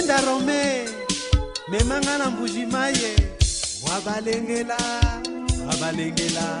penda rome memanga na mbujima ye wabalengela wabalengela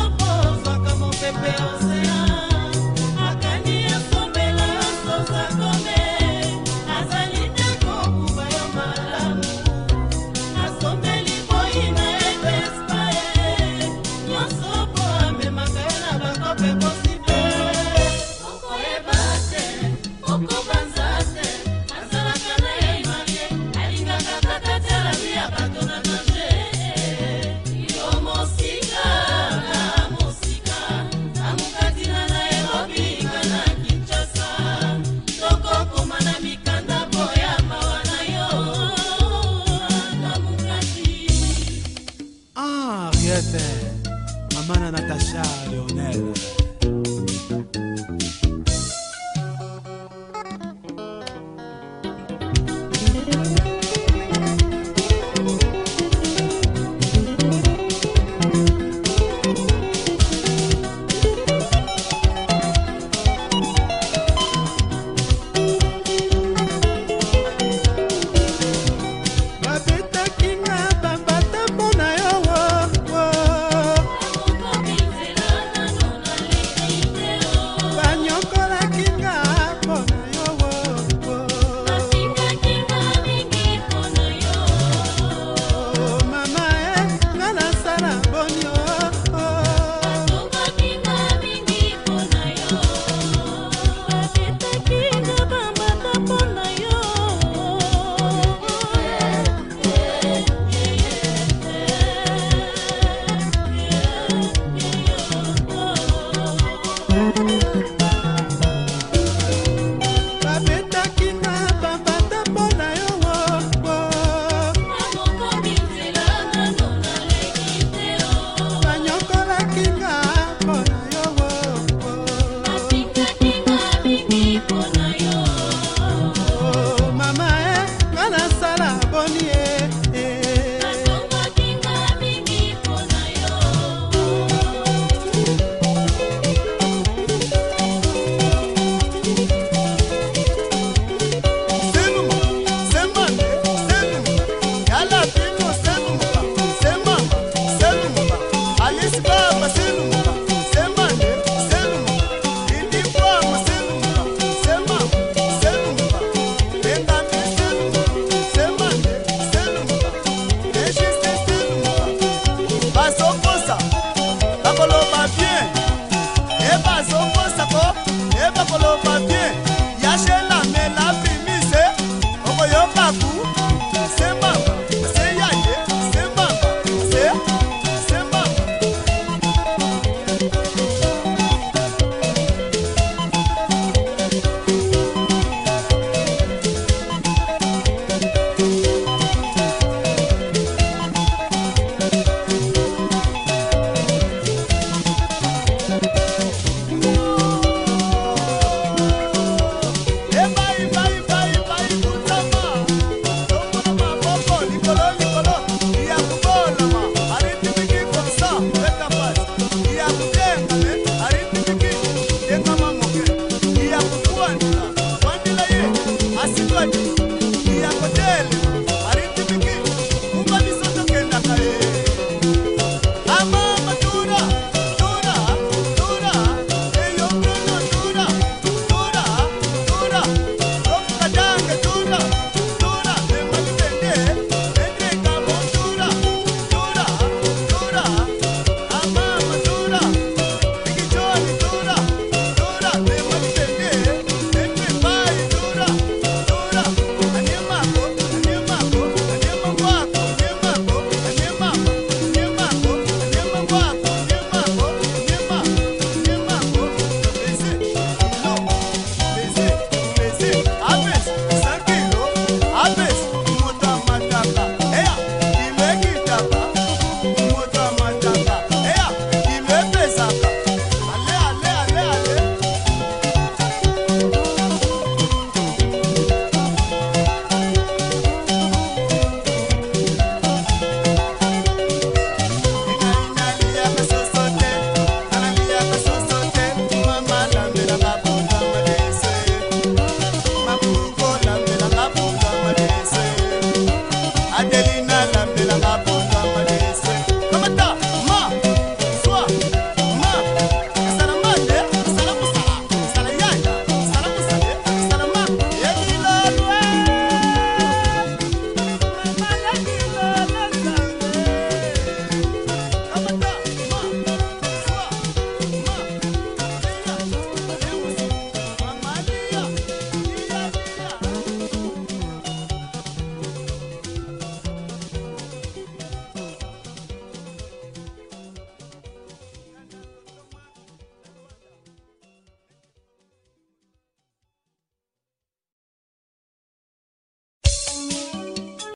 amanana tashar lionel desse mapa.